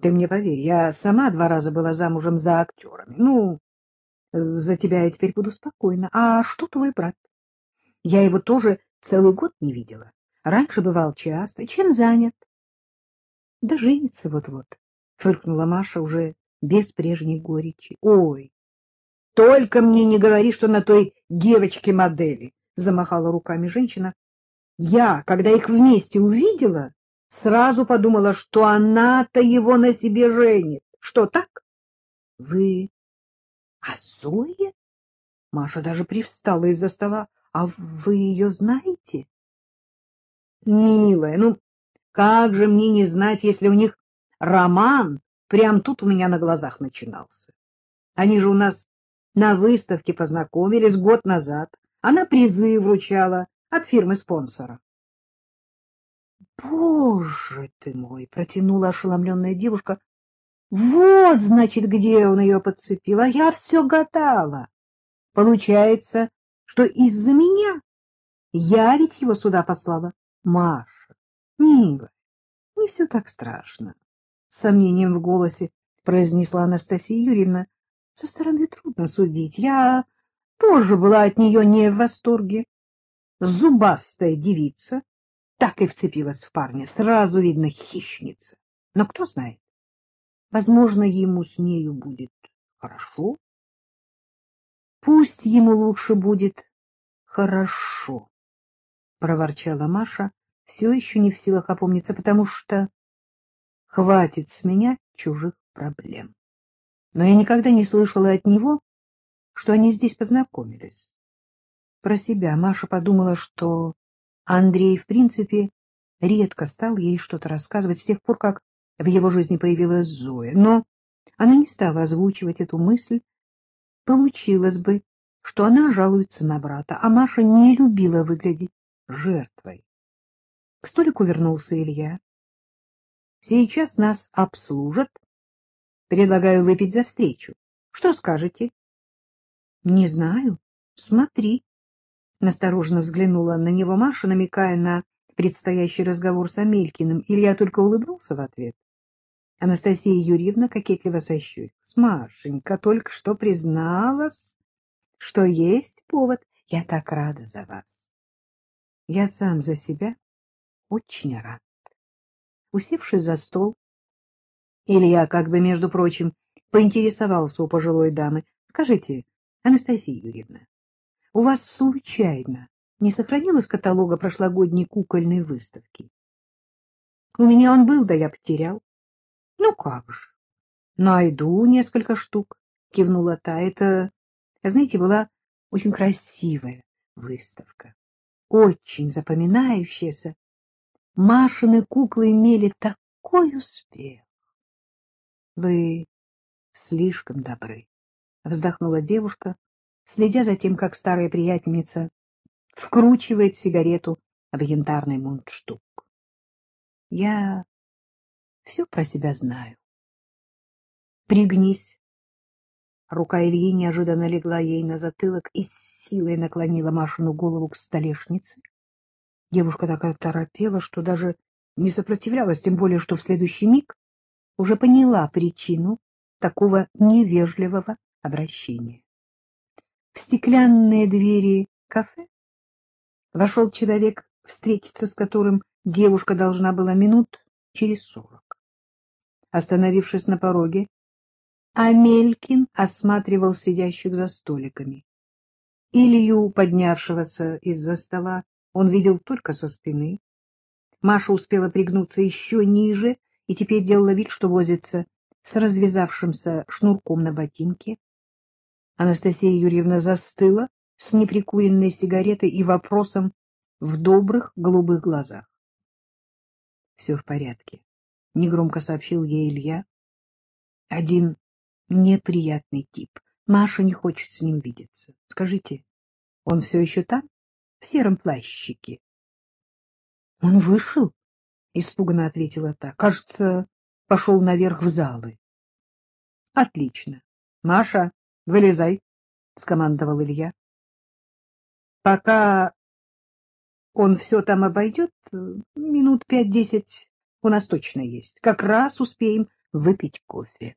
Ты мне поверь, я сама два раза была замужем за актерами. Ну, э, за тебя я теперь буду спокойна. А что твой брат? Я его тоже целый год не видела. Раньше бывал часто. Чем занят? Да женится вот-вот, — фыркнула Маша уже без прежней горечи. Ой, только мне не говори, что на той девочке модели, — замахала руками женщина. Я, когда их вместе увидела, сразу подумала, что она-то его на себе женит. Что, так? Вы... А Зоя? Маша даже привстала из-за стола. А вы ее знаете? Милая, ну, как же мне не знать, если у них роман прям тут у меня на глазах начинался. Они же у нас на выставке познакомились год назад. Она призы вручала от фирмы-спонсора. — Боже ты мой! — протянула ошеломленная девушка. — Вот, значит, где он ее подцепил, а я все гадала. Получается, что из-за меня я ведь его сюда послала. Маша, милая, не все так страшно. С сомнением в голосе произнесла Анастасия Юрьевна. Со стороны трудно судить. Я тоже была от нее не в восторге. Зубастая девица так и вцепилась в парня. Сразу видно хищница. Но кто знает, возможно, ему с нею будет хорошо. Пусть ему лучше будет хорошо, — проворчала Маша, все еще не в силах опомниться, потому что хватит с меня чужих проблем. Но я никогда не слышала от него, что они здесь познакомились. Про себя Маша подумала, что Андрей, в принципе, редко стал ей что-то рассказывать с тех пор, как в его жизни появилась Зоя. Но она не стала озвучивать эту мысль. Получилось бы, что она жалуется на брата, а Маша не любила выглядеть жертвой. К столику вернулся Илья. — Сейчас нас обслужат. Предлагаю выпить за встречу. Что скажете? — Не знаю. Смотри. Настороженно взглянула на него Маша, намекая на предстоящий разговор с Амелькиным. Илья только улыбнулся в ответ. Анастасия Юрьевна кокетливо сощурилась. Машенька только что призналась, что есть повод. Я так рада за вас. Я сам за себя очень рад. Усевшись за стол, Илья, как бы, между прочим, поинтересовался у пожилой дамы. — Скажите, Анастасия Юрьевна, у вас случайно не сохранилось каталога прошлогодней кукольной выставки? — У меня он был, да я потерял. — Ну как же. — Найду несколько штук, — кивнула та. Это, знаете, была очень красивая выставка, очень запоминающаяся. Машины куклы имели такой успех. — Вы слишком добры, — вздохнула девушка, следя за тем, как старая приятельница вкручивает сигарету в янтарный мундштук. Я все про себя знаю. Пригнись. Рука Ильи неожиданно легла ей на затылок и с силой наклонила Машину голову к столешнице. Девушка такая торопела, что даже не сопротивлялась, тем более, что в следующий миг уже поняла причину такого невежливого обращения. В стеклянные двери кафе вошел человек, встретиться с которым девушка должна была минут через сорок. Остановившись на пороге, Амелькин осматривал сидящих за столиками. Илью, поднявшегося из-за стола, он видел только со спины. Маша успела пригнуться еще ниже и теперь делала вид, что возится с развязавшимся шнурком на ботинке. Анастасия Юрьевна застыла с неприкуренной сигаретой и вопросом в добрых голубых глазах. — Все в порядке, — негромко сообщил ей Илья. — Один неприятный тип. Маша не хочет с ним видеться. Скажите, он все еще там, в сером плащике? — Он вышел? — испуганно ответила та. — Кажется, пошел наверх в залы. — Отлично. Маша, — Вылезай, — скомандовал Илья. — Пока он все там обойдет, минут пять-десять у нас точно есть. Как раз успеем выпить кофе.